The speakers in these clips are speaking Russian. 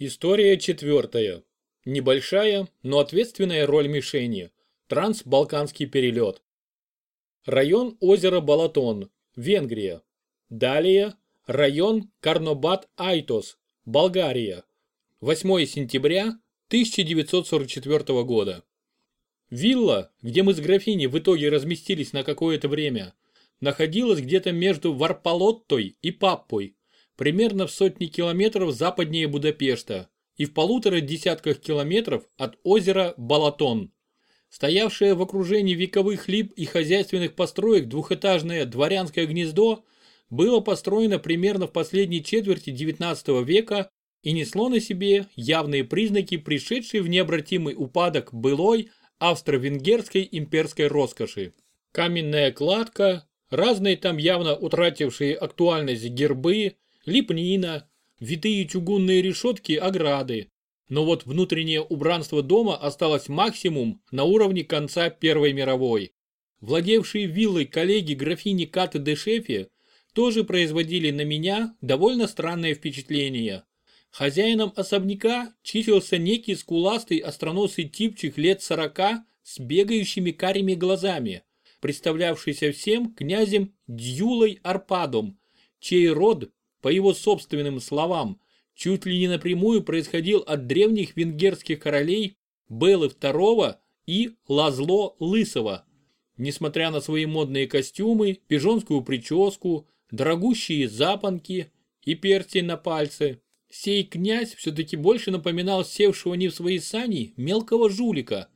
История четвертая. Небольшая, но ответственная роль мишени. Трансбалканский перелет. Район озера Балатон, Венгрия. Далее район Карнобат-Айтос, Болгария. 8 сентября 1944 года. Вилла, где мы с графиней в итоге разместились на какое-то время, находилась где-то между Варпалоттой и Паппой, примерно в сотни километров западнее Будапешта и в полутора десятках километров от озера Балатон. Стоявшее в окружении вековых лип и хозяйственных построек двухэтажное дворянское гнездо было построено примерно в последней четверти XIX века и несло на себе явные признаки пришедшей в необратимый упадок былой австро-венгерской имперской роскоши. Каменная кладка, разные там явно утратившие актуальность гербы, лепнина, витые чугунные решетки ограды. Но вот внутреннее убранство дома осталось максимум на уровне конца Первой мировой. Владевшие виллой коллеги графини Каты де Шефи тоже производили на меня довольно странное впечатление. Хозяином особняка числился некий скуластый остроносый типчик лет сорока с бегающими карими глазами, представлявшийся всем князем Дьюлой Арпадом, чей род по его собственным словам, чуть ли не напрямую происходил от древних венгерских королей Белы II и Лазло Лысого. Несмотря на свои модные костюмы, пижонскую прическу, дорогущие запонки и перстень на пальце, сей князь все-таки больше напоминал севшего не в свои сани мелкого жулика.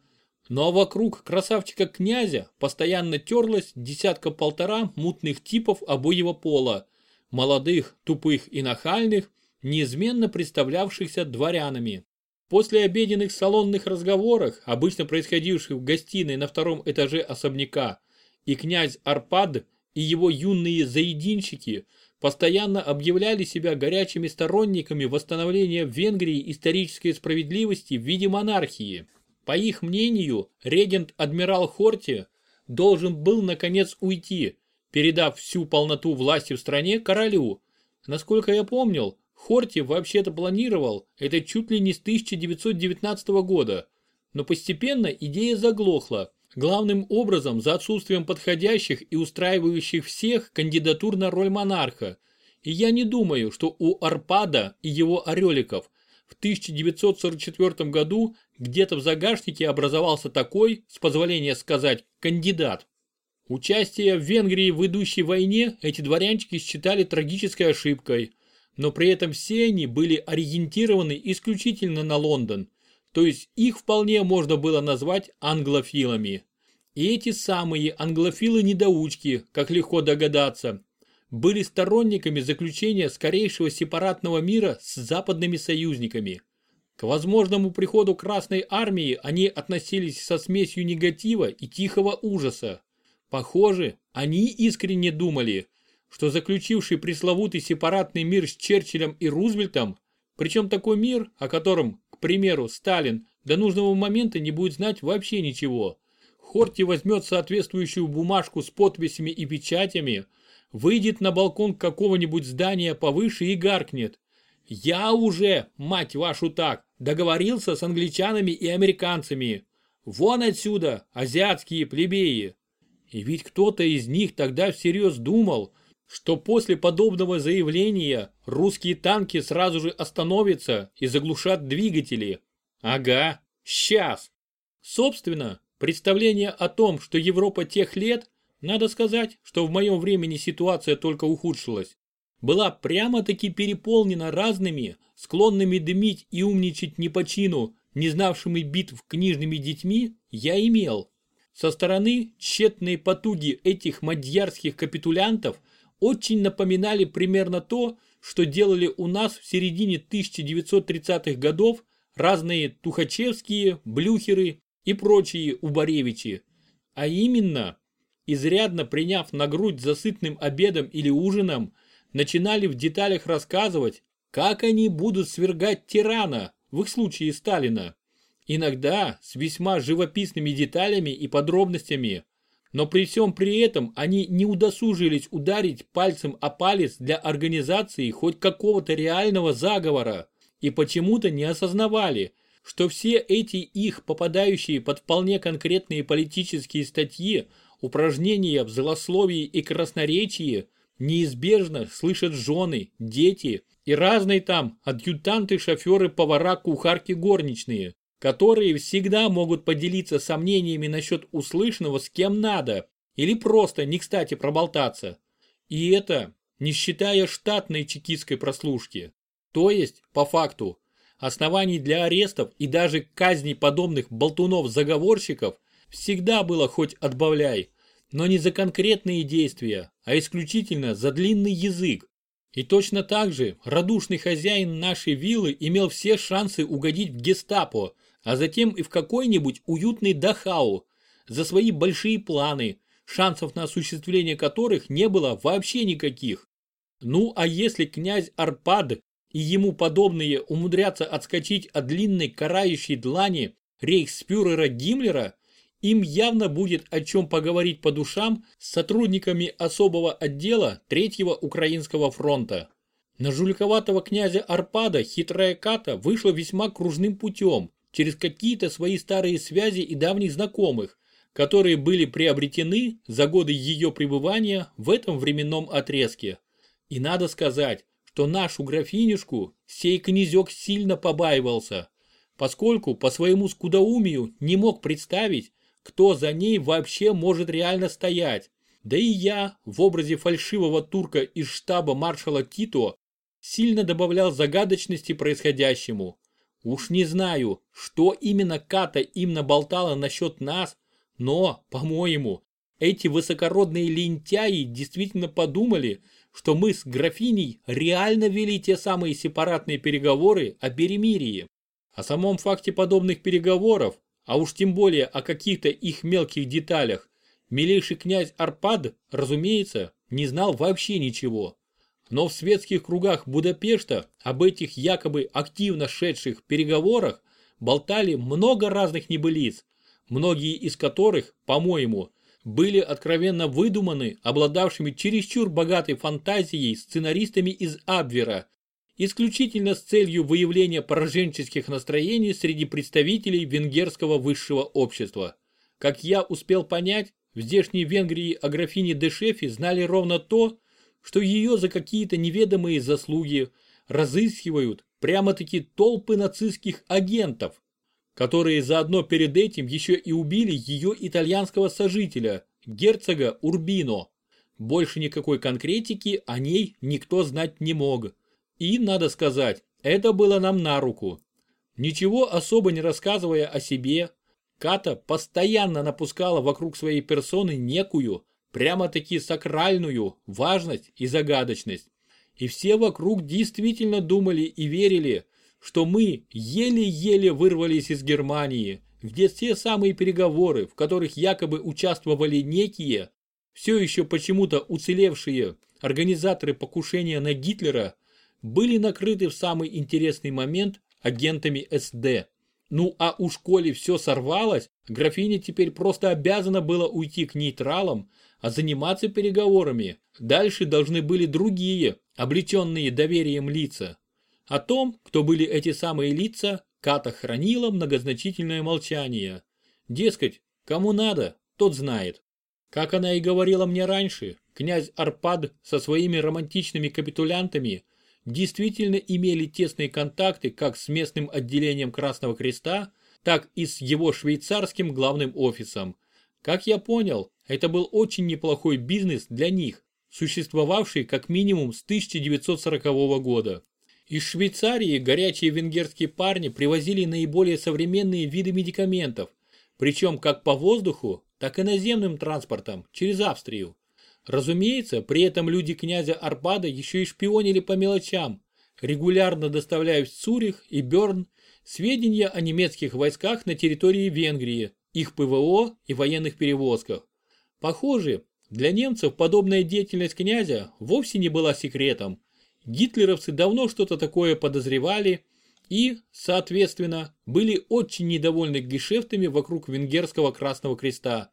Но вокруг красавчика князя постоянно терлась десятка-полтора мутных типов обоего пола, молодых, тупых и нахальных, неизменно представлявшихся дворянами. После обеденных салонных разговоров, обычно происходивших в гостиной на втором этаже особняка, и князь Арпад и его юные заединщики постоянно объявляли себя горячими сторонниками восстановления в Венгрии исторической справедливости в виде монархии. По их мнению, регент-адмирал Хорти должен был наконец уйти, передав всю полноту власти в стране королю. Насколько я помнил, Хорти вообще-то планировал это чуть ли не с 1919 года, но постепенно идея заглохла, главным образом за отсутствием подходящих и устраивающих всех кандидатур на роль монарха. И я не думаю, что у Арпада и его ореликов в 1944 году где-то в загашнике образовался такой, с позволения сказать, кандидат. Участие в Венгрии в идущей войне эти дворянчики считали трагической ошибкой, но при этом все они были ориентированы исключительно на Лондон, то есть их вполне можно было назвать англофилами. И эти самые англофилы-недоучки, как легко догадаться, были сторонниками заключения скорейшего сепаратного мира с западными союзниками. К возможному приходу Красной Армии они относились со смесью негатива и тихого ужаса. Похоже, они искренне думали, что заключивший пресловутый сепаратный мир с Черчиллем и Рузвельтом, причем такой мир, о котором, к примеру, Сталин до нужного момента не будет знать вообще ничего. Хорти возьмет соответствующую бумажку с подписями и печатями, выйдет на балкон какого-нибудь здания повыше и гаркнет. «Я уже, мать вашу так, договорился с англичанами и американцами. Вон отсюда, азиатские плебеи!» И ведь кто-то из них тогда всерьез думал, что после подобного заявления русские танки сразу же остановятся и заглушат двигатели. Ага, сейчас. Собственно, представление о том, что Европа тех лет, надо сказать, что в моем времени ситуация только ухудшилась, была прямо-таки переполнена разными, склонными дымить и умничать не по чину, не знавшими битв книжными детьми, я имел. Со стороны тщетные потуги этих мадьярских капитулянтов очень напоминали примерно то, что делали у нас в середине 1930-х годов разные Тухачевские, Блюхеры и прочие Убаревичи. А именно, изрядно приняв на грудь за сытным обедом или ужином, начинали в деталях рассказывать, как они будут свергать тирана, в их случае Сталина. Иногда с весьма живописными деталями и подробностями, но при всем при этом они не удосужились ударить пальцем о палец для организации хоть какого-то реального заговора и почему-то не осознавали, что все эти их попадающие под вполне конкретные политические статьи упражнения в злословии и красноречии неизбежно слышат жены, дети и разные там адъютанты, шоферы, повара, кухарки, горничные, которые всегда могут поделиться сомнениями насчет услышанного с кем надо или просто не кстати проболтаться. И это не считая штатной чекистской прослушки. То есть, по факту, оснований для арестов и даже казней подобных болтунов-заговорщиков всегда было хоть отбавляй, но не за конкретные действия, а исключительно за длинный язык. И точно так же радушный хозяин нашей виллы имел все шансы угодить в гестапо, а затем и в какой-нибудь уютный Дахау за свои большие планы, шансов на осуществление которых не было вообще никаких. Ну а если князь Арпад и ему подобные умудрятся отскочить от длинной карающей длани рейхспюрера Гиммлера, им явно будет о чем поговорить по душам с сотрудниками особого отдела Третьего Украинского фронта. На жуликоватого князя Арпада хитрая Ката вышла весьма кружным путем, через какие-то свои старые связи и давних знакомых, которые были приобретены за годы ее пребывания в этом временном отрезке. И надо сказать, что нашу графинюшку сей князек сильно побаивался, поскольку по своему скудоумию не мог представить, кто за ней вообще может реально стоять. Да и я, в образе фальшивого турка из штаба маршала Тито, сильно добавлял загадочности происходящему. Уж не знаю, что именно Ката им наболтала насчет нас, но, по-моему, эти высокородные лентяи действительно подумали, что мы с графиней реально вели те самые сепаратные переговоры о перемирии. О самом факте подобных переговоров а уж тем более о каких-то их мелких деталях, милейший князь Арпад, разумеется, не знал вообще ничего. Но в светских кругах Будапешта об этих якобы активно шедших переговорах болтали много разных небылиц, многие из которых, по-моему, были откровенно выдуманы обладавшими чересчур богатой фантазией сценаристами из Абвера исключительно с целью выявления пораженческих настроений среди представителей венгерского высшего общества. Как я успел понять, в здешней Венгрии о графине Дешефе знали ровно то, что ее за какие-то неведомые заслуги разыскивают прямо-таки толпы нацистских агентов, которые заодно перед этим еще и убили ее итальянского сожителя, герцога Урбино. Больше никакой конкретики о ней никто знать не мог. И, надо сказать, это было нам на руку. Ничего особо не рассказывая о себе, Ката постоянно напускала вокруг своей персоны некую, прямо-таки сакральную важность и загадочность. И все вокруг действительно думали и верили, что мы еле-еле вырвались из Германии, где те самые переговоры, в которых якобы участвовали некие, все еще почему-то уцелевшие организаторы покушения на Гитлера, были накрыты в самый интересный момент агентами СД. Ну а уж коли все сорвалось, графиня теперь просто обязана была уйти к нейтралам, а заниматься переговорами дальше должны были другие, облеченные доверием лица. О том, кто были эти самые лица, Ката хранила многозначительное молчание. Дескать, кому надо, тот знает. Как она и говорила мне раньше, князь Арпад со своими романтичными капитулянтами действительно имели тесные контакты как с местным отделением Красного Креста, так и с его швейцарским главным офисом. Как я понял, это был очень неплохой бизнес для них, существовавший как минимум с 1940 года. Из Швейцарии горячие венгерские парни привозили наиболее современные виды медикаментов, причем как по воздуху, так и наземным транспортом через Австрию. Разумеется, при этом люди князя Арпада еще и шпионили по мелочам, регулярно доставляя в Цюрих и Берн сведения о немецких войсках на территории Венгрии, их ПВО и военных перевозках. Похоже, для немцев подобная деятельность князя вовсе не была секретом. Гитлеровцы давно что-то такое подозревали и, соответственно, были очень недовольны гешефтами вокруг венгерского Красного Креста.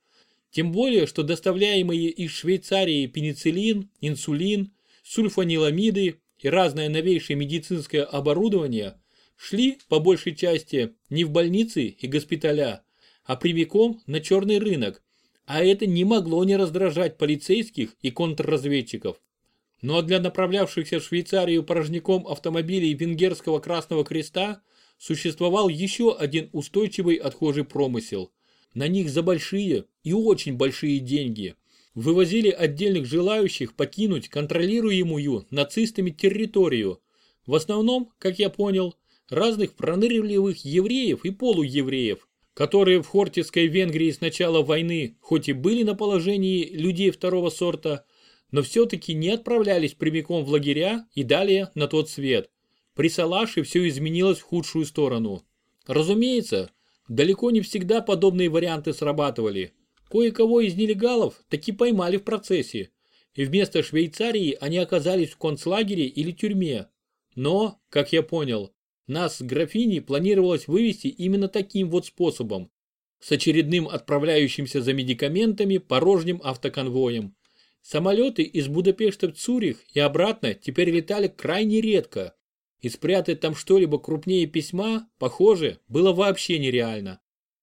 Тем более, что доставляемые из Швейцарии пенициллин, инсулин, сульфаниламиды и разное новейшее медицинское оборудование шли, по большей части, не в больницы и госпиталя, а прямиком на черный рынок, а это не могло не раздражать полицейских и контрразведчиков. Но для направлявшихся в Швейцарию порожняком автомобилей Венгерского Красного Креста существовал еще один устойчивый отхожий промысел. На них за большие и очень большие деньги вывозили отдельных желающих покинуть контролируемую нацистами территорию. В основном, как я понял, разных пронырливых евреев и полуевреев, которые в Хортицкой Венгрии с начала войны хоть и были на положении людей второго сорта, но все-таки не отправлялись прямиком в лагеря и далее на тот свет. При Салаше все изменилось в худшую сторону. Разумеется, далеко не всегда подобные варианты срабатывали. Кое-кого из нелегалов таки поймали в процессе, и вместо Швейцарии они оказались в концлагере или тюрьме. Но, как я понял, нас с графиней планировалось вывести именно таким вот способом, с очередным отправляющимся за медикаментами порожним автоконвоем. Самолеты из Будапешта в Цюрих и обратно теперь летали крайне редко, и спрятать там что-либо крупнее письма, похоже, было вообще нереально.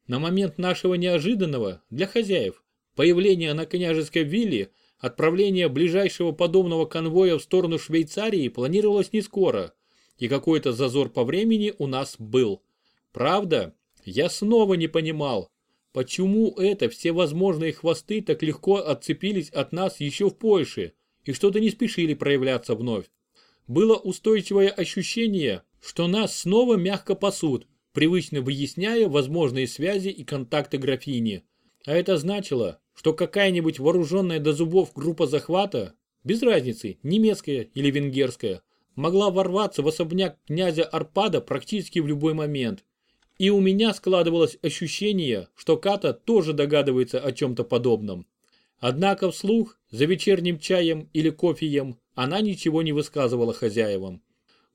На момент нашего неожиданного, для хозяев, появления на княжеской вилле, отправление ближайшего подобного конвоя в сторону Швейцарии планировалось не скоро, и какой-то зазор по времени у нас был. Правда, я снова не понимал, Почему это все возможные хвосты так легко отцепились от нас еще в Польше и что-то не спешили проявляться вновь? Было устойчивое ощущение, что нас снова мягко пасут, привычно выясняя возможные связи и контакты графини. А это значило, что какая-нибудь вооруженная до зубов группа захвата, без разницы, немецкая или венгерская, могла ворваться в особняк князя Арпада практически в любой момент. И у меня складывалось ощущение, что Ката тоже догадывается о чем-то подобном. Однако вслух, за вечерним чаем или кофеем, она ничего не высказывала хозяевам.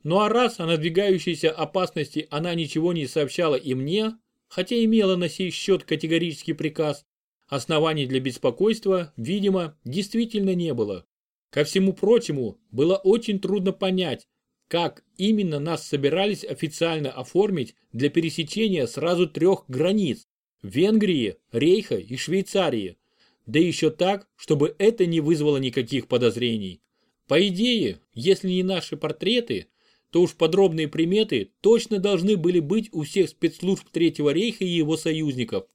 Ну а раз о надвигающейся опасности она ничего не сообщала и мне, хотя имела на сей счет категорический приказ, оснований для беспокойства, видимо, действительно не было. Ко всему прочему, было очень трудно понять, как именно нас собирались официально оформить для пересечения сразу трех границ – Венгрии, Рейха и Швейцарии. Да еще так, чтобы это не вызвало никаких подозрений. По идее, если не наши портреты, то уж подробные приметы точно должны были быть у всех спецслужб Третьего Рейха и его союзников.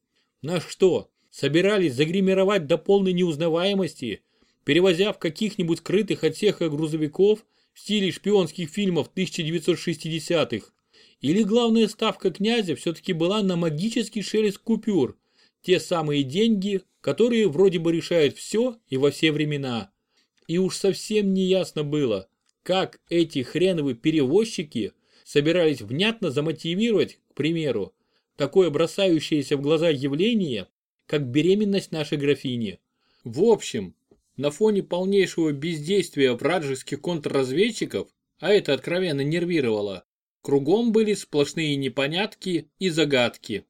На что, собирались загримировать до полной неузнаваемости, перевозя в каких-нибудь скрытых отсеках грузовиков – в стиле шпионских фильмов 1960-х. Или главная ставка князя все-таки была на магический шелест купюр, те самые деньги, которые вроде бы решают все и во все времена. И уж совсем не ясно было, как эти хреновые перевозчики собирались внятно замотивировать, к примеру, такое бросающееся в глаза явление, как беременность нашей графини. В общем, на фоне полнейшего бездействия вражеских контрразведчиков, а это откровенно нервировало, кругом были сплошные непонятки и загадки.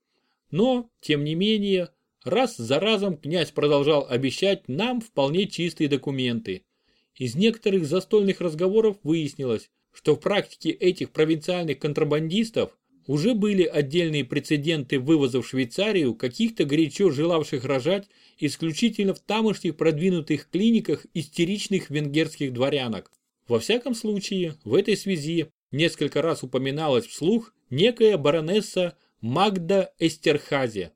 Но, тем не менее, раз за разом князь продолжал обещать нам вполне чистые документы. Из некоторых застольных разговоров выяснилось, что в практике этих провинциальных контрабандистов уже были отдельные прецеденты вывоза в Швейцарию каких-то горячо желавших рожать исключительно в тамошних продвинутых клиниках истеричных венгерских дворянок. Во всяком случае, в этой связи несколько раз упоминалась вслух некая баронесса Магда Эстерхазе.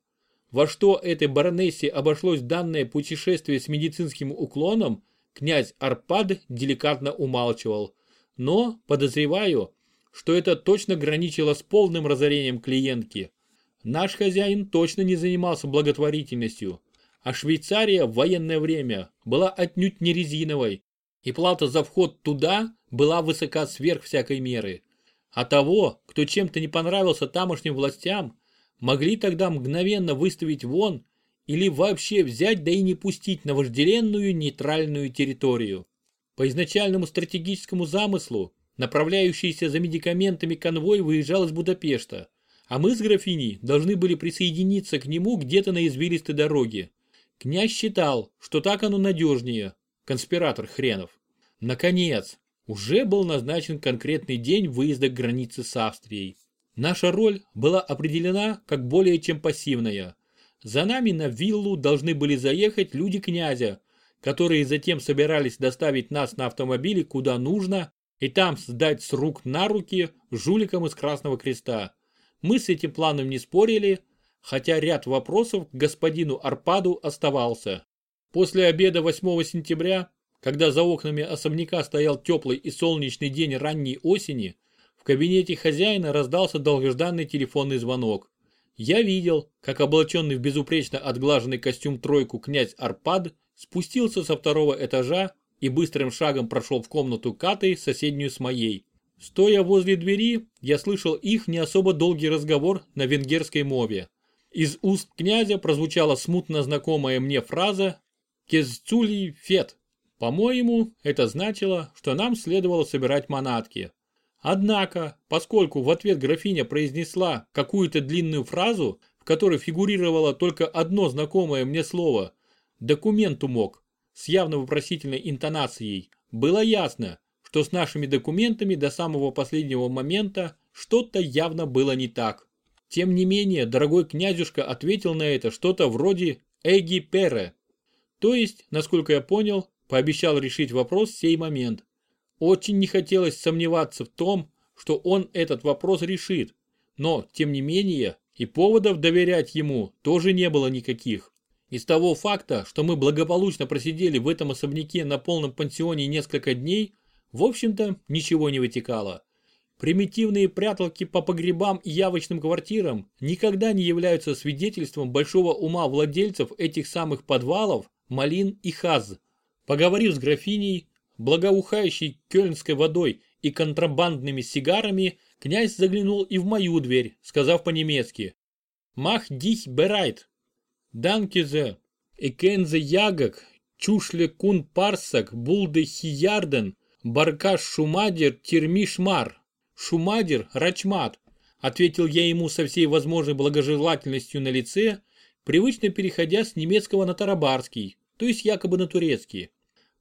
Во что этой баронессе обошлось данное путешествие с медицинским уклоном, князь Арпад деликатно умалчивал. Но, подозреваю, что это точно граничило с полным разорением клиентки. Наш хозяин точно не занимался благотворительностью, а Швейцария в военное время была отнюдь не резиновой, и плата за вход туда была высока сверх всякой меры. А того, кто чем-то не понравился тамошним властям, могли тогда мгновенно выставить вон или вообще взять да и не пустить на вожделенную нейтральную территорию. По изначальному стратегическому замыслу Направляющийся за медикаментами конвой выезжал из Будапешта, а мы с графиней должны были присоединиться к нему где-то на извилистой дороге. Князь считал, что так оно надежнее. Конспиратор хренов. Наконец, уже был назначен конкретный день выезда к границе с Австрией. Наша роль была определена как более чем пассивная. За нами на виллу должны были заехать люди князя, которые затем собирались доставить нас на автомобиле куда нужно и там сдать с рук на руки жуликам из Красного Креста. Мы с этим планом не спорили, хотя ряд вопросов к господину Арпаду оставался. После обеда 8 сентября, когда за окнами особняка стоял теплый и солнечный день ранней осени, в кабинете хозяина раздался долгожданный телефонный звонок. Я видел, как облаченный в безупречно отглаженный костюм тройку князь Арпад спустился со второго этажа и быстрым шагом прошел в комнату Каты, соседнюю с моей. Стоя возле двери, я слышал их не особо долгий разговор на венгерской мове. Из уст князя прозвучала смутно знакомая мне фраза «Кезцули фет». По-моему, это значило, что нам следовало собирать манатки. Однако, поскольку в ответ графиня произнесла какую-то длинную фразу, в которой фигурировало только одно знакомое мне слово «документу мог» с явно вопросительной интонацией, было ясно, что с нашими документами до самого последнего момента что-то явно было не так. Тем не менее, дорогой князюшка ответил на это что-то вроде «Эги Пере». То есть, насколько я понял, пообещал решить вопрос в сей момент. Очень не хотелось сомневаться в том, что он этот вопрос решит, но, тем не менее, и поводов доверять ему тоже не было никаких. Из того факта, что мы благополучно просидели в этом особняке на полном пансионе несколько дней, в общем-то, ничего не вытекало. Примитивные пряталки по погребам и явочным квартирам никогда не являются свидетельством большого ума владельцев этих самых подвалов, малин и хаз. Поговорив с графиней, благоухающей кёльнской водой и контрабандными сигарами, князь заглянул и в мою дверь, сказав по-немецки «Мах дих берайт». «Данкизе, экензе ягок, чушле кун парсак, булде хиярден, баркаш шумадер термишмар, шумадер рачмат», ответил я ему со всей возможной благожелательностью на лице, привычно переходя с немецкого на тарабарский, то есть якобы на турецкий.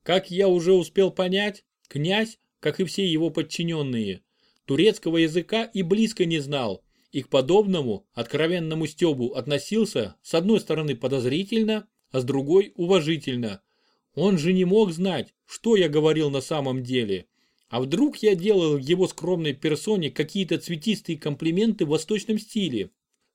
Как я уже успел понять, князь, как и все его подчиненные, турецкого языка и близко не знал, и к подобному откровенному стебу относился с одной стороны подозрительно, а с другой уважительно. Он же не мог знать, что я говорил на самом деле. А вдруг я делал его скромной персоне какие-то цветистые комплименты в восточном стиле?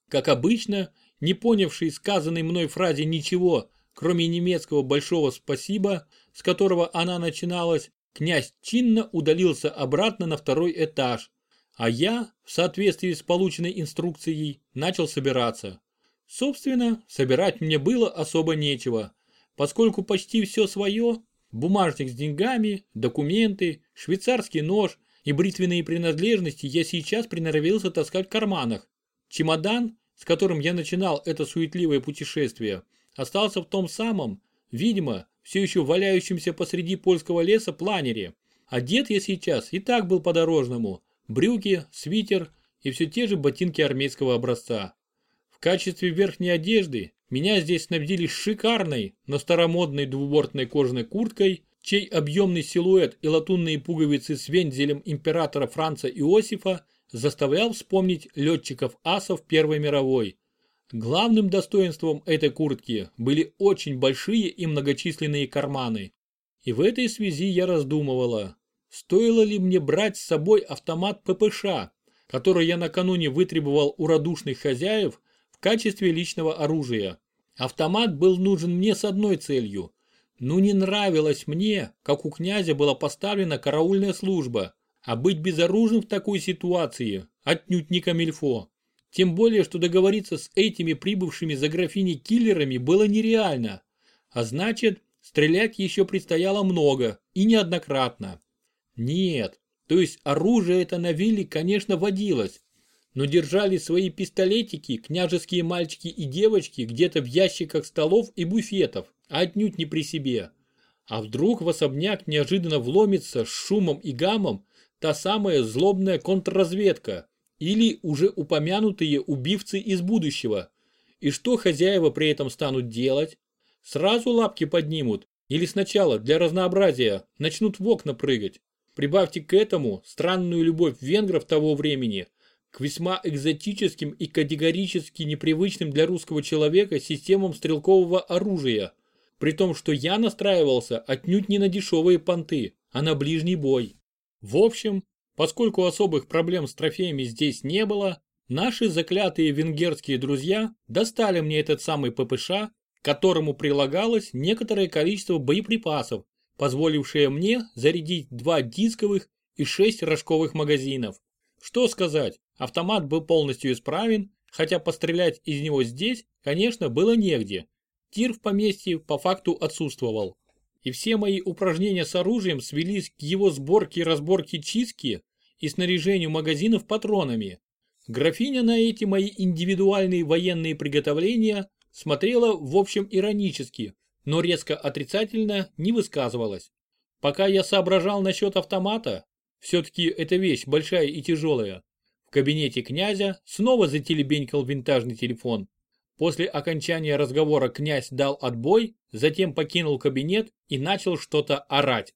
Как обычно, не понявший сказанной мной фразе ничего, кроме немецкого большого спасибо, с которого она начиналась, князь чинно удалился обратно на второй этаж, а я, в соответствии с полученной инструкцией, начал собираться. Собственно, собирать мне было особо нечего, поскольку почти все свое, бумажник с деньгами, документы, швейцарский нож и бритвенные принадлежности я сейчас приноровился таскать в карманах. Чемодан, с которым я начинал это суетливое путешествие, остался в том самом, видимо, все еще валяющемся посреди польского леса планере. Одет я сейчас и так был по-дорожному. Брюки, свитер и все те же ботинки армейского образца. В качестве верхней одежды меня здесь снабдили шикарной, но старомодной двубортной кожаной курткой, чей объемный силуэт и латунные пуговицы с вензелем императора Франца Иосифа заставлял вспомнить летчиков-асов Первой мировой. Главным достоинством этой куртки были очень большие и многочисленные карманы. И в этой связи я раздумывала, стоило ли мне брать с собой автомат ППШ, который я накануне вытребовал у радушных хозяев качестве личного оружия. Автомат был нужен мне с одной целью. Ну не нравилось мне, как у князя была поставлена караульная служба, а быть безоружным в такой ситуации отнюдь не камильфо. Тем более, что договориться с этими прибывшими за графиней киллерами было нереально. А значит, стрелять еще предстояло много и неоднократно. Нет, то есть оружие это на вилле, конечно, водилось. Но держали свои пистолетики княжеские мальчики и девочки где-то в ящиках столов и буфетов, а отнюдь не при себе. А вдруг в особняк неожиданно вломится с шумом и гамом та самая злобная контрразведка, или уже упомянутые убивцы из будущего. И что хозяева при этом станут делать? Сразу лапки поднимут или сначала для разнообразия начнут в окна прыгать? Прибавьте к этому странную любовь венгров того времени к весьма экзотическим и категорически непривычным для русского человека системам стрелкового оружия, при том, что я настраивался отнюдь не на дешевые понты, а на ближний бой. В общем, поскольку особых проблем с трофеями здесь не было, наши заклятые венгерские друзья достали мне этот самый ППШ, которому прилагалось некоторое количество боеприпасов, позволившее мне зарядить два дисковых и шесть рожковых магазинов. Что сказать, автомат был полностью исправен, хотя пострелять из него здесь, конечно, было негде. Тир в поместье по факту отсутствовал. И все мои упражнения с оружием свелись к его сборке и разборке чистки и снаряжению магазинов патронами. Графиня на эти мои индивидуальные военные приготовления смотрела в общем иронически, но резко отрицательно не высказывалась. Пока я соображал насчет автомата, все-таки эта вещь большая и тяжелая, в кабинете князя снова зателебенькал винтажный телефон. После окончания разговора князь дал отбой, затем покинул кабинет и начал что-то орать.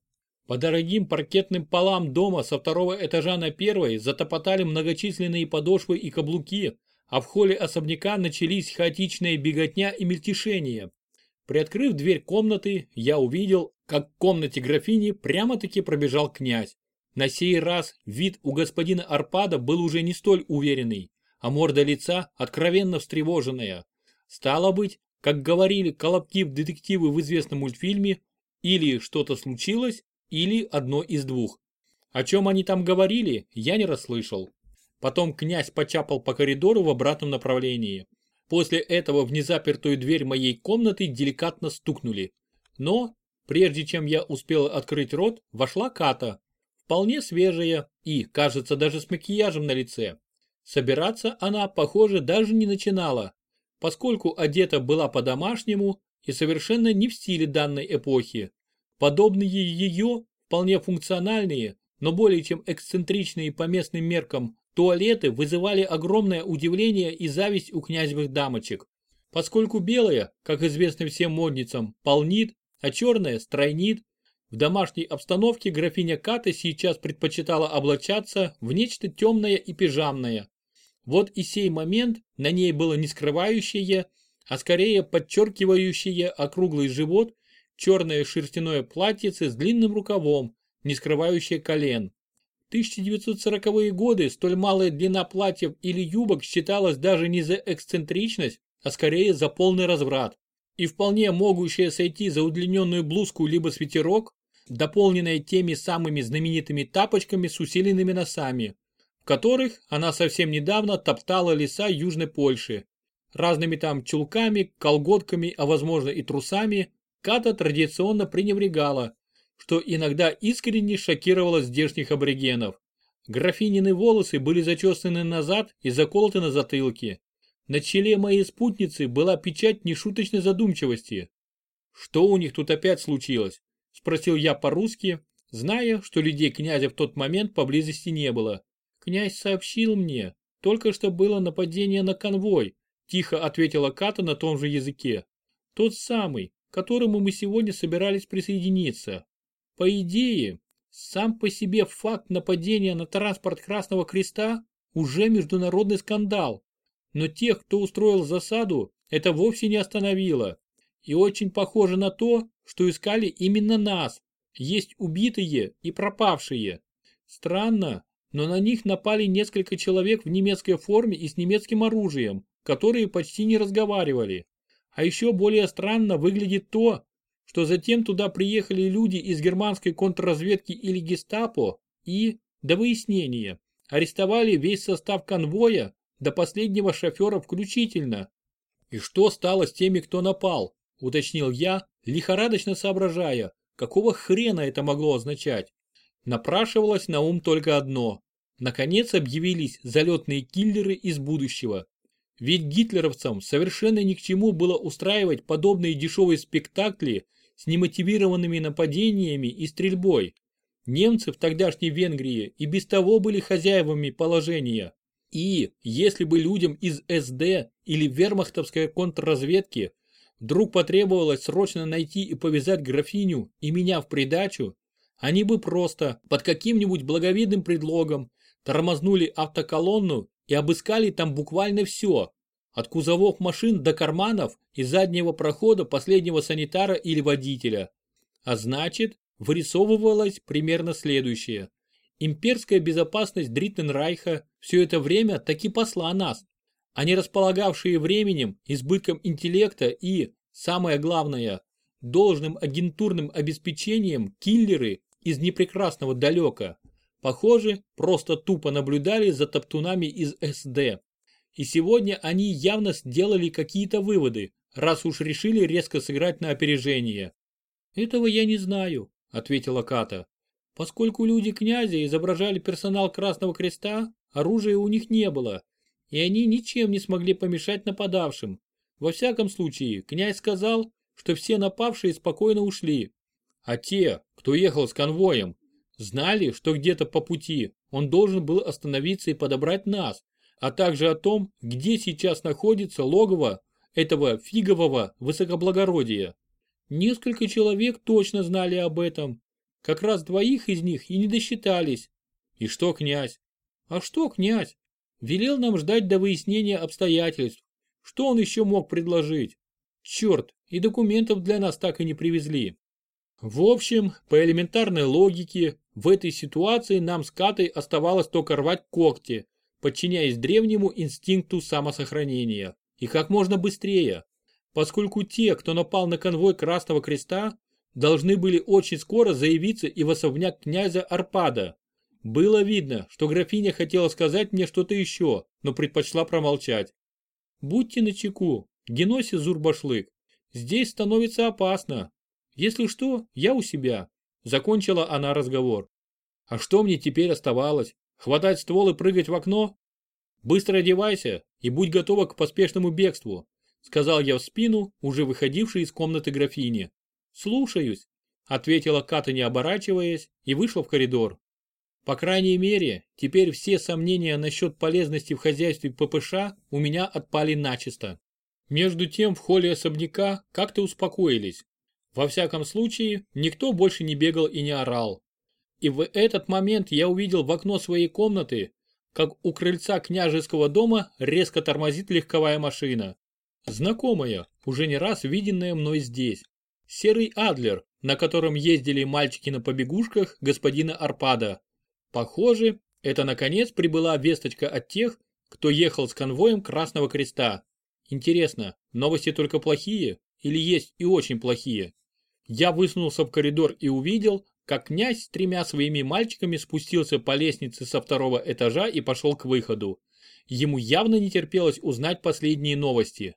По дорогим паркетным полам дома со второго этажа на первый затопотали многочисленные подошвы и каблуки, а в холле особняка начались хаотичная беготня и мельтешение. Приоткрыв дверь комнаты, я увидел, как в комнате графини прямо-таки пробежал князь. На сей раз вид у господина Арпада был уже не столь уверенный, а морда лица откровенно встревоженная. Стало быть, как говорили коллектив-детективы в известном мультфильме, или что-то случилось, или одно из двух. О чем они там говорили, я не расслышал. Потом князь почапал по коридору в обратном направлении. После этого в незапертую дверь моей комнаты деликатно стукнули. Но, прежде чем я успел открыть рот, вошла Ката. Вполне свежая и, кажется, даже с макияжем на лице. Собираться она, похоже, даже не начинала, поскольку одета была по-домашнему и совершенно не в стиле данной эпохи. Подобные ее, вполне функциональные, но более чем эксцентричные по местным меркам, туалеты вызывали огромное удивление и зависть у князевых дамочек. Поскольку белая, как известно всем модницам, полнит, а черная стройнит, в домашней обстановке графиня Ката сейчас предпочитала облачаться в нечто темное и пижамное, вот и сей момент на ней было не скрывающее, а скорее подчеркивающее округлый живот, черное шерстяное платьице с длинным рукавом, не скрывающее колен. В 1940-е годы столь малая длина платьев или юбок считалась даже не за эксцентричность, а скорее за полный разврат. И вполне могущая сойти за удлиненную блузку либо свитерок, дополненная теми самыми знаменитыми тапочками с усиленными носами, которых она совсем недавно топтала леса Южной Польши. Разными там чулками, колготками, а возможно и трусами, Ката традиционно пренебрегала, что иногда искренне шокировало здешних аборигенов. Графинины волосы были зачесаны назад и заколоты на затылке. На челе моей спутницы была печать нешуточной задумчивости. «Что у них тут опять случилось?» – спросил я по-русски, зная, что людей князя в тот момент поблизости не было. «Князь сообщил мне, только что было нападение на конвой», тихо ответила Ката на том же языке. «Тот самый, к которому мы сегодня собирались присоединиться. По идее, сам по себе факт нападения на транспорт Красного Креста уже международный скандал. Но тех, кто устроил засаду, это вовсе не остановило. И очень похоже на то, что искали именно нас. Есть убитые и пропавшие. Странно, но на них напали несколько человек в немецкой форме и с немецким оружием, которые почти не разговаривали. А еще более странно выглядит то, что затем туда приехали люди из германской контрразведки или гестапо и, до выяснения, арестовали весь состав конвоя до последнего шофера включительно. И что стало с теми, кто напал, уточнил я, лихорадочно соображая, какого хрена это могло означать. Напрашивалось на ум только одно. Наконец объявились залетные киллеры из будущего. Ведь гитлеровцам совершенно ни к чему было устраивать подобные дешевые спектакли с немотивированными нападениями и стрельбой. Немцы в тогдашней Венгрии и без того были хозяевами положения. И если бы людям из СД или вермахтовской контрразведки вдруг потребовалось срочно найти и повязать графиню и меня в придачу, они бы просто под каким-нибудь благовидным предлогом тормознули автоколонну и обыскали там буквально все. От кузовов машин до карманов и заднего прохода последнего санитара или водителя. А значит, вырисовывалось примерно следующее. Имперская безопасность Дриттенрайха все это время таки пасла нас, а не располагавшие временем, избытком интеллекта и, самое главное, должным агентурным обеспечением киллеры из непрекрасного далека. Похоже, просто тупо наблюдали за топтунами из СД. И сегодня они явно сделали какие-то выводы, раз уж решили резко сыграть на опережение. «Этого я не знаю», — ответила Ката. «Поскольку люди князя изображали персонал Красного Креста, оружия у них не было, и они ничем не смогли помешать нападавшим. Во всяком случае, князь сказал, что все напавшие спокойно ушли. А те, кто ехал с конвоем, знали, что где-то по пути он должен был остановиться и подобрать нас, а также о том, где сейчас находится логово этого фигового высокоблагородия. Несколько человек точно знали об этом. Как раз двоих из них и не досчитались. И что князь? А что князь? Велел нам ждать до выяснения обстоятельств. Что он еще мог предложить? Черт, и документов для нас так и не привезли. В общем, по элементарной логике, в этой ситуации нам с Катой оставалось только рвать когти, подчиняясь древнему инстинкту самосохранения. И как можно быстрее, поскольку те, кто напал на конвой Красного Креста, должны были очень скоро заявиться и в особняк князя Арпада. Было видно, что графиня хотела сказать мне что-то еще, но предпочла промолчать. Будьте начеку, Геноси Зурбашлык. Здесь становится опасно. Если что, я у себя. Закончила она разговор. А что мне теперь оставалось? Хватать ствол и прыгать в окно? Быстро одевайся и будь готова к поспешному бегству, сказал я в спину, уже выходившей из комнаты графини. Слушаюсь, ответила Ката не оборачиваясь и вышла в коридор. По крайней мере, теперь все сомнения насчет полезности в хозяйстве ППШ у меня отпали начисто. Между тем в холле особняка как-то успокоились. Во всяком случае, никто больше не бегал и не орал. И в этот момент я увидел в окно своей комнаты, как у крыльца княжеского дома резко тормозит легковая машина. Знакомая, уже не раз виденная мной здесь. Серый Адлер, на котором ездили мальчики на побегушках господина Арпада. Похоже, это наконец прибыла весточка от тех, кто ехал с конвоем Красного Креста. Интересно, новости только плохие или есть и очень плохие? Я высунулся в коридор и увидел, как князь с тремя своими мальчиками спустился по лестнице со второго этажа и пошел к выходу. Ему явно не терпелось узнать последние новости.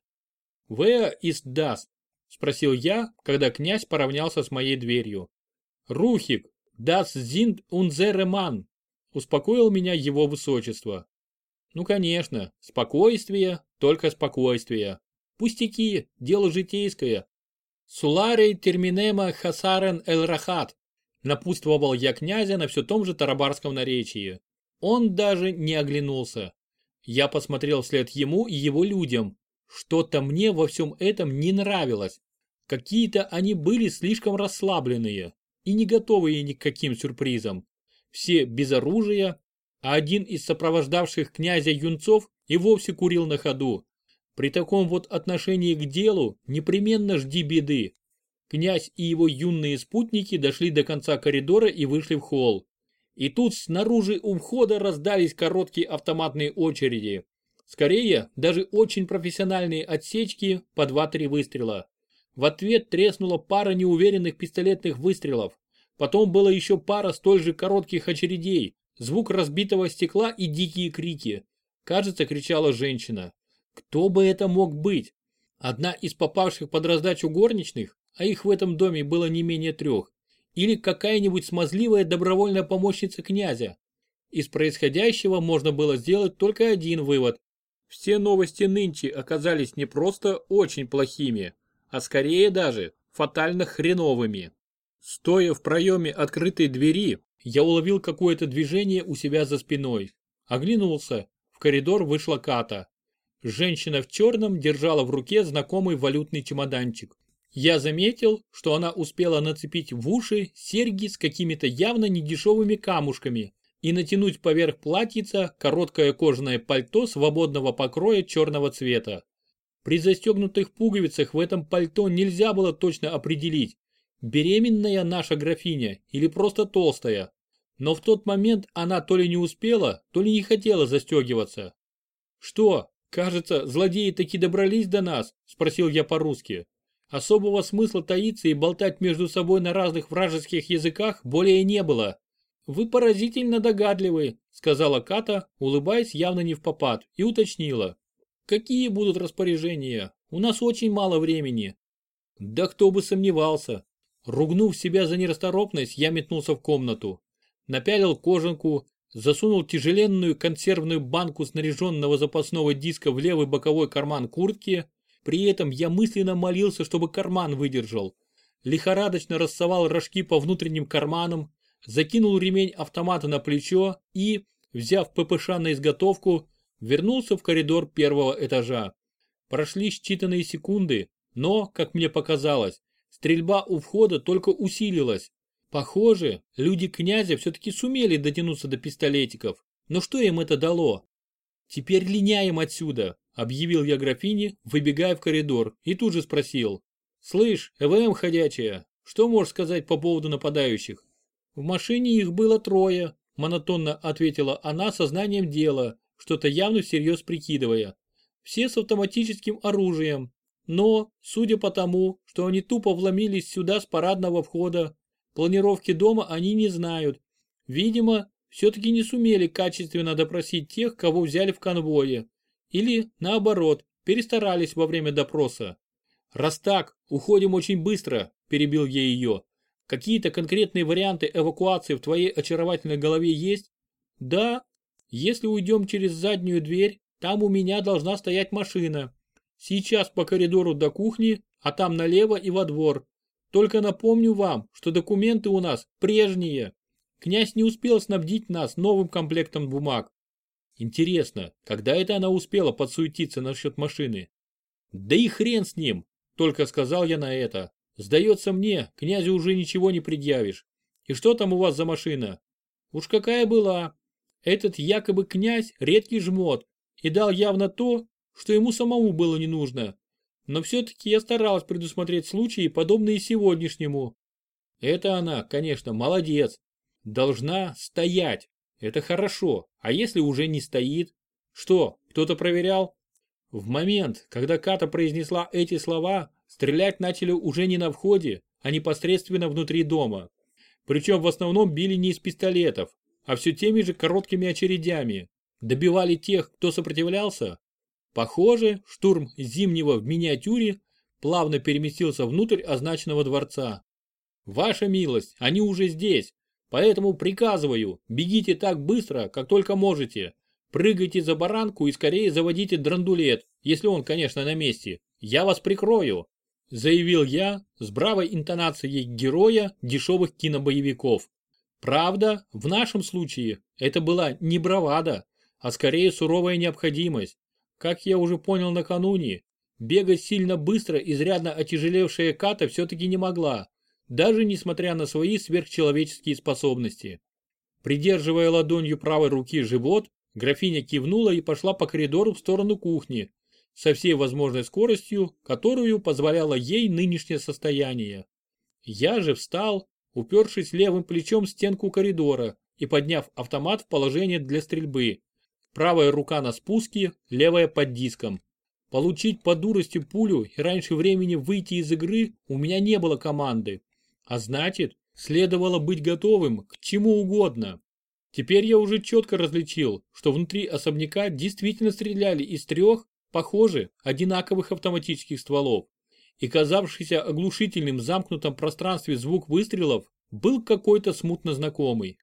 «Where is Das?» – спросил я, когда князь поравнялся с моей дверью. «Рухик, das sind unsere Mann», – успокоил меня его высочество. Ну конечно, спокойствие, только спокойствие. Пустяки, дело житейское. Суларей терминема хасарен эл рахат, напутствовал я князя на все том же тарабарском наречии. Он даже не оглянулся. Я посмотрел вслед ему и его людям. Что-то мне во всем этом не нравилось. Какие-то они были слишком расслабленные и не готовые ни к каким сюрпризам. Все без оружия, а один из сопровождавших князя юнцов и вовсе курил на ходу. При таком вот отношении к делу непременно жди беды. Князь и его юные спутники дошли до конца коридора и вышли в холл. И тут снаружи у входа раздались короткие автоматные очереди. Скорее, даже очень профессиональные отсечки по 2-3 выстрела. В ответ треснула пара неуверенных пистолетных выстрелов. Потом было еще пара столь же коротких очередей, звук разбитого стекла и дикие крики. Кажется, кричала женщина. Кто бы это мог быть? Одна из попавших под раздачу горничных, а их в этом доме было не менее трех, или какая-нибудь смазливая добровольная помощница князя. Из происходящего можно было сделать только один вывод. Все новости нынче оказались не просто очень плохими, а скорее даже фатально хреновыми. Стоя в проеме открытой двери, я уловил какое-то движение у себя за спиной. Оглянулся. В коридор вышла Ката. Женщина в черном держала в руке знакомый валютный чемоданчик. Я заметил, что она успела нацепить в уши серьги с какими-то явно недешевыми камушками, и натянуть поверх платьица короткое кожаное пальто свободного покроя черного цвета. При застегнутых пуговицах в этом пальто нельзя было точно определить, беременная наша графиня или просто толстая. Но в тот момент она то ли не успела, то ли не хотела застегиваться. «Что, кажется, злодеи таки добрались до нас?» – спросил я по-русски. Особого смысла таиться и болтать между собой на разных вражеских языках более не было. «Вы поразительно догадливы», – сказала Ката, улыбаясь явно не в попад, и уточнила. Какие будут распоряжения? У нас очень мало времени. Да кто бы сомневался. Ругнув себя за нерасторопность, я метнулся в комнату. Напялил кожанку, засунул тяжеленную консервную банку снаряженного запасного диска в левый боковой карман куртки. При этом я мысленно молился, чтобы карман выдержал. Лихорадочно рассовал рожки по внутренним карманам, закинул ремень автомата на плечо и, взяв ППШ на изготовку, вернулся в коридор первого этажа. Прошли считанные секунды, но, как мне показалось, стрельба у входа только усилилась. Похоже, люди князя все-таки сумели дотянуться до пистолетиков, но что им это дало? Теперь линяем отсюда, объявил я графине, выбегая в коридор, и тут же спросил. Слышь, ЭВМ ходячая, что можешь сказать по поводу нападающих? В машине их было трое, монотонно ответила она сознанием дела, что-то явно всерьез прикидывая. Все с автоматическим оружием, но, судя по тому, что они тупо вломились сюда с парадного входа, планировки дома они не знают. Видимо, все-таки не сумели качественно допросить тех, кого взяли в конвое. Или, наоборот, перестарались во время допроса. «Раз так, уходим очень быстро», – перебил я ее. «Какие-то конкретные варианты эвакуации в твоей очаровательной голове есть?» «Да, если уйдем через заднюю дверь, там у меня должна стоять машина. Сейчас по коридору до кухни, а там налево и во двор. Только напомню вам, что документы у нас прежние. Князь не успел снабдить нас новым комплектом бумаг. Интересно, когда это она успела подсуетиться насчет машины? Да и хрен с ним, только сказал я на это. Сдается мне, князю уже ничего не предъявишь. И что там у вас за машина? Уж какая была, этот якобы князь редкий жмот и дал явно то, что ему самому было не нужно. Но все-таки я старалась предусмотреть случаи, подобные сегодняшнему. Это она, конечно, молодец. Должна стоять. Это хорошо. А если уже не стоит? Что, кто-то проверял? В момент, когда Ката произнесла эти слова, стрелять начали уже не на входе, а непосредственно внутри дома. Причем в основном били не из пистолетов, а все теми же короткими очередями. Добивали тех, кто сопротивлялся. Похоже, штурм Зимнего в миниатюре плавно переместился внутрь означенного дворца. Ваша милость, они уже здесь, поэтому приказываю, бегите так быстро, как только можете. Прыгайте за баранку и скорее заводите драндулет, если он, конечно, на месте. Я вас прикрою, заявил я с бравой интонацией героя дешевых кинобоевиков. Правда, в нашем случае это была не бравада, а скорее суровая необходимость. Как я уже понял накануне, бегать сильно быстро изрядно отяжелевшая Ката все-таки не могла, даже несмотря на свои сверхчеловеческие способности. Придерживая ладонью правой руки живот, графиня кивнула и пошла по коридору в сторону кухни, со всей возможной скоростью, которую позволяло ей нынешнее состояние. Я же встал упершись левым плечом в стенку коридора и подняв автомат в положение для стрельбы. Правая рука на спуске, левая под диском. Получить по дурости пулю и раньше времени выйти из игры у меня не было команды. А значит, следовало быть готовым к чему угодно. Теперь я уже четко различил, что внутри особняка действительно стреляли из трех, похоже, одинаковых автоматических стволов и казавшийся оглушительным в замкнутом пространстве звук выстрелов был какой-то смутно знакомый.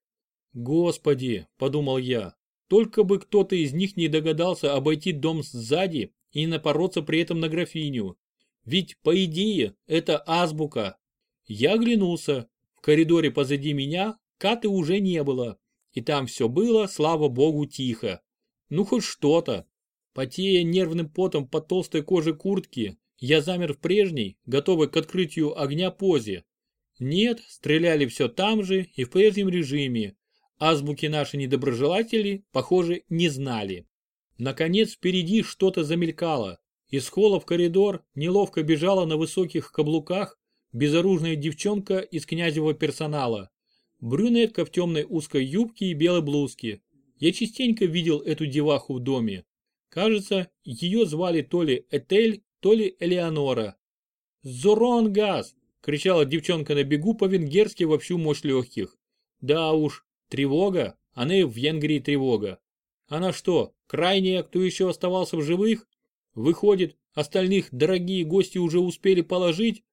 «Господи!» – подумал я. «Только бы кто-то из них не догадался обойти дом сзади и не напороться при этом на графиню. Ведь, по идее, это азбука». Я оглянулся. В коридоре позади меня Каты уже не было. И там все было, слава богу, тихо. Ну хоть что-то. Потея нервным потом по толстой коже куртки, я замер в прежней, готовый к открытию огня позе. Нет, стреляли все там же и в прежнем режиме, азбуки наши недоброжелатели, похоже, не знали. Наконец впереди что-то замелькало. Из холла в коридор неловко бежала на высоких каблуках безоружная девчонка из князевого персонала. Брюнетка в темной узкой юбке и белой блузке. Я частенько видел эту деваху в доме. Кажется, ее звали то ли Этель, то ли Элеонора. «Зоронгаз!» – кричала девчонка на бегу по-венгерски во всю мощь легких. Да уж, тревога, она и в Венгрии тревога. Она что, крайняя, кто еще оставался в живых? Выходит, остальных дорогие гости уже успели положить?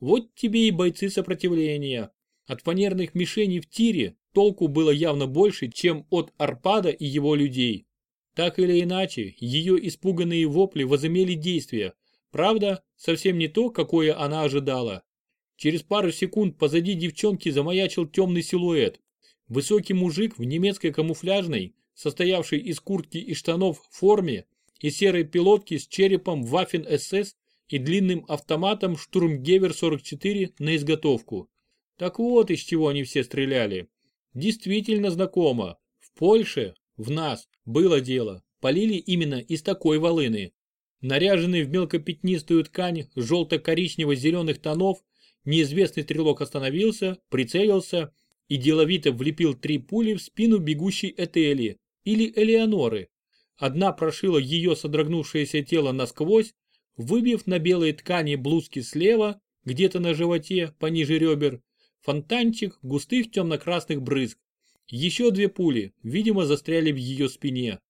Вот тебе и бойцы сопротивления. От фанерных мишеней в тире толку было явно больше, чем от Арпада и его людей. Так или иначе, ее испуганные вопли возымели действие. Правда, совсем не то, какое она ожидала. Через пару секунд позади девчонки замаячил темный силуэт. Высокий мужик в немецкой камуфляжной, состоявшей из куртки и штанов в форме, и серой пилотки с черепом Waffen-СС и длинным автоматом Штурмгевер-44 на изготовку. Так вот из чего они все стреляли. Действительно знакомо. В Польше, в нас, было дело. Полили именно из такой волыны. Наряженный в мелкопятнистую ткань желто-коричнево-зеленых тонов, неизвестный стрелок остановился, прицелился и деловито влепил три пули в спину бегущей Этели или Элеоноры. Одна прошила ее содрогнувшееся тело насквозь, выбив на белой ткани блузки слева, где-то на животе, пониже ребер, фонтанчик густых темно-красных брызг. Еще две пули, видимо, застряли в ее спине.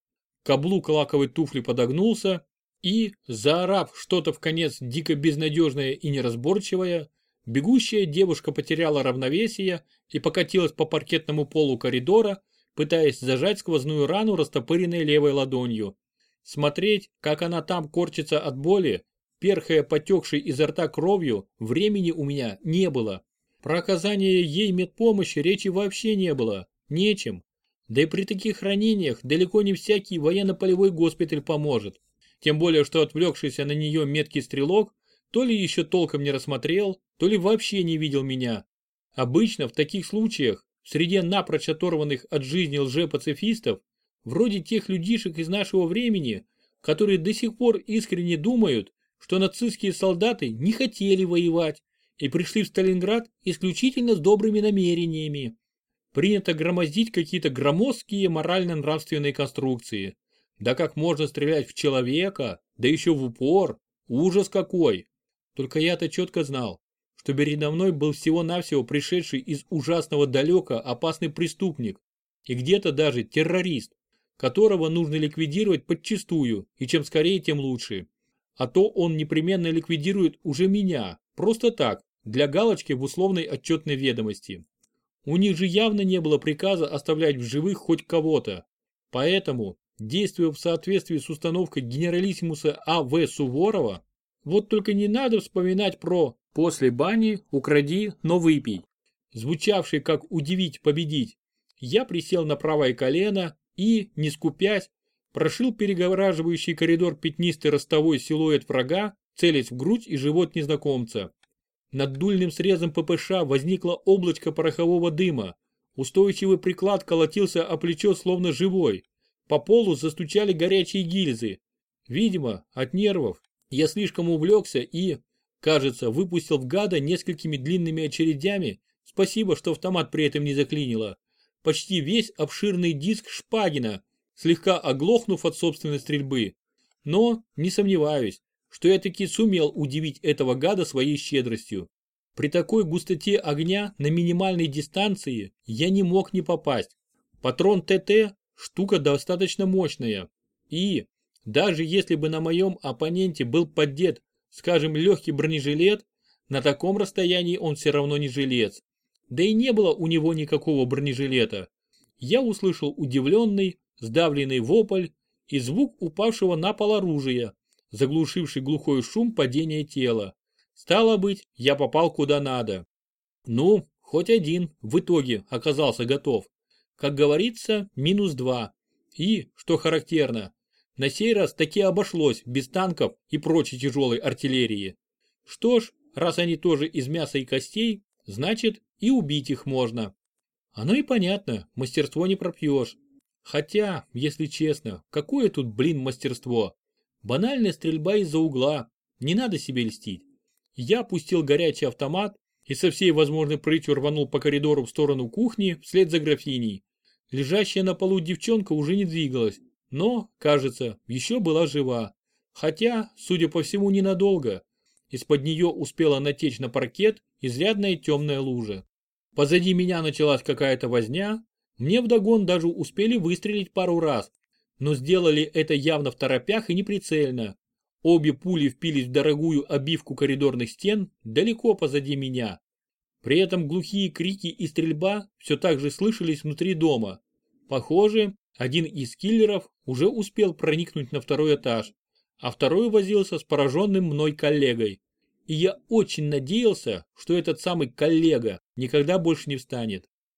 Каблук лаковой туфли подогнулся и, заорав что-то в конец дико безнадежное и неразборчивое, бегущая девушка потеряла равновесие и покатилась по паркетному полу коридора, пытаясь зажать сквозную рану растопыренной левой ладонью. Смотреть, как она там корчится от боли, перхая потекшей изо рта кровью, времени у меня не было. Про оказание ей медпомощи речи вообще не было, нечем. Да и при таких ранениях далеко не всякий военно-полевой госпиталь поможет. Тем более, что отвлекшийся на нее меткий стрелок то ли еще толком не рассмотрел, то ли вообще не видел меня. Обычно в таких случаях, среди напрочь оторванных от жизни лже-пацифистов, вроде тех людишек из нашего времени, которые до сих пор искренне думают, что нацистские солдаты не хотели воевать и пришли в Сталинград исключительно с добрыми намерениями. Принято громоздить какие-то громоздкие морально-нравственные конструкции. Да как можно стрелять в человека, да еще в упор, ужас какой. Только я-то четко знал, что передо мной был всего-навсего пришедший из ужасного далека опасный преступник и где-то даже террорист, которого нужно ликвидировать подчистую, и чем скорее, тем лучше. А то он непременно ликвидирует уже меня, просто так, для галочки в условной отчетной ведомости. У них же явно не было приказа оставлять в живых хоть кого-то. Поэтому, действуя в соответствии с установкой генералиссимуса А.В. Суворова, вот только не надо вспоминать про «после бани укради, но выпей», звучавший как «удивить, победить». Я присел на правое колено, и, не скупясь, прошил перегораживающий коридор пятнистый ростовой силуэт врага, целясь в грудь и живот незнакомца. Над дульным срезом ППШ возникло облачко порохового дыма. Устойчивый приклад колотился о плечо словно живой. По полу застучали горячие гильзы. Видимо, от нервов. Я слишком увлекся и, кажется, выпустил в гада несколькими длинными очередями. Спасибо, что автомат при этом не заклинило почти весь обширный диск Шпагина, слегка оглохнув от собственной стрельбы. Но, не сомневаюсь, что я таки сумел удивить этого гада своей щедростью. При такой густоте огня на минимальной дистанции я не мог не попасть. Патрон ТТ – штука достаточно мощная. И, даже если бы на моем оппоненте был поддет, скажем, легкий бронежилет, на таком расстоянии он все равно не жилец. Да и не было у него никакого бронежилета. Я услышал удивленный, сдавленный вопль и звук упавшего на пол оружия, заглушивший глухой шум падения тела. Стало быть, я попал куда надо. Ну, хоть один в итоге оказался готов. Как говорится, минус два. И, что характерно, на сей раз таки обошлось без танков и прочей тяжелой артиллерии. Что ж, раз они тоже из мяса и костей, значит и убить их можно. Оно и понятно, мастерство не пропьешь. Хотя, если честно, какое тут, блин, мастерство? Банальная стрельба из-за угла, не надо себе льстить. Я пустил горячий автомат и со всей возможной прытью рванул по коридору в сторону кухни вслед за графиней. Лежащая на полу девчонка уже не двигалась, но, кажется, еще была жива. Хотя, судя по всему, ненадолго. Из-под нее успела натечь на паркет изрядная темная лужа. Позади меня началась какая-то возня, мне вдогон даже успели выстрелить пару раз, но сделали это явно в торопях и неприцельно. Обе пули впились в дорогую обивку коридорных стен далеко позади меня. При этом глухие крики и стрельба все так же слышались внутри дома. Похоже, один из киллеров уже успел проникнуть на второй этаж, а второй возился с пораженным мной коллегой. И я очень надеялся, что этот самый коллега никогда больше не встанет.